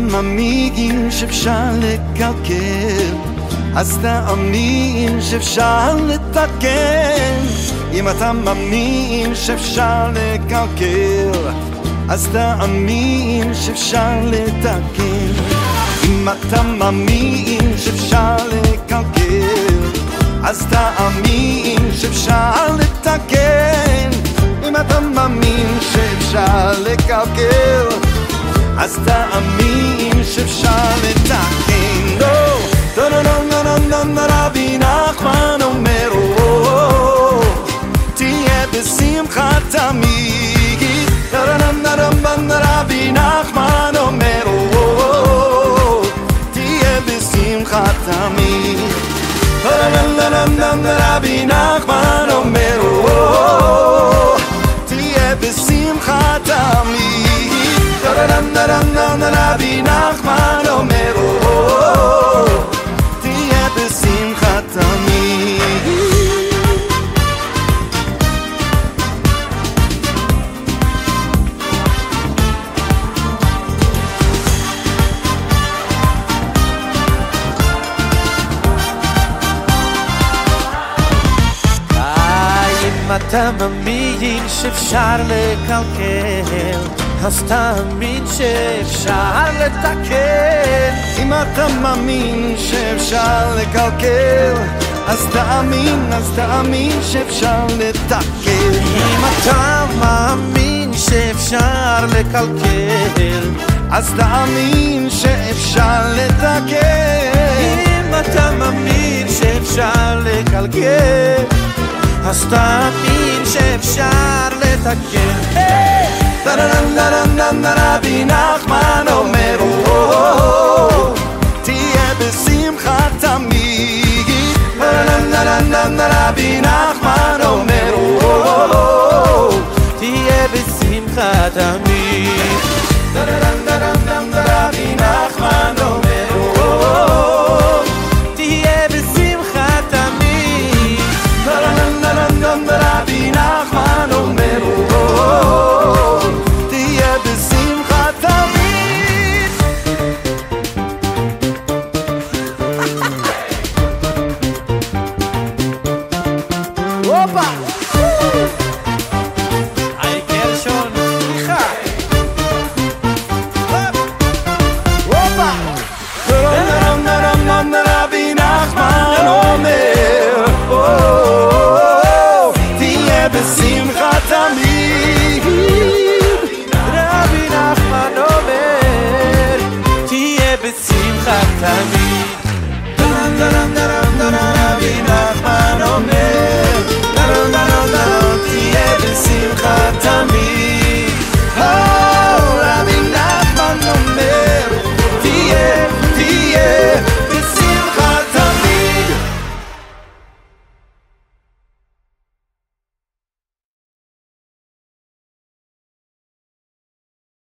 מאמין שאפשר לקלקל אז תאמין שאפשר לתקן אם אתה מאמין שאפשר לקלקל אז תאמין שאפשר לתקן אם אתה מאמין שאפשר לקלקל אז תאמין שאפשר לתקן אם אתה מאמין שאפשר לקלקל אז תאמין שאפשר לתקן לא, דו דו דו דו דו דו רבי נחמן אומר תהיה בשמחה תמיד דו דו דו דו דו רבי נחמן אומר תהיה בשמחה תמיד דו דו דו דו דו רבי נחמן אומר רבי נחמן אומר תהיה בשמחה תמיד אם אתה מאמין שאפשר לקלקל אז תאמין שאפשר לתקן. אם אתה מאמין שאפשר לקלקל אז תאמין, אז תאמין שאפשר לתקן. אם אתה מאמין שאפשר לקלקל אז תאמין שאפשר לתקן. אם אתה מאמין שאפשר לקלקל אז תאמין שאפשר לתקן נה נה נה נה נה נה רבי נחמן אומר תהיה בשמחה תמיד נה נה נה נה נה נה רבי נחמן אומר תהיה בשמחה תמיד 같아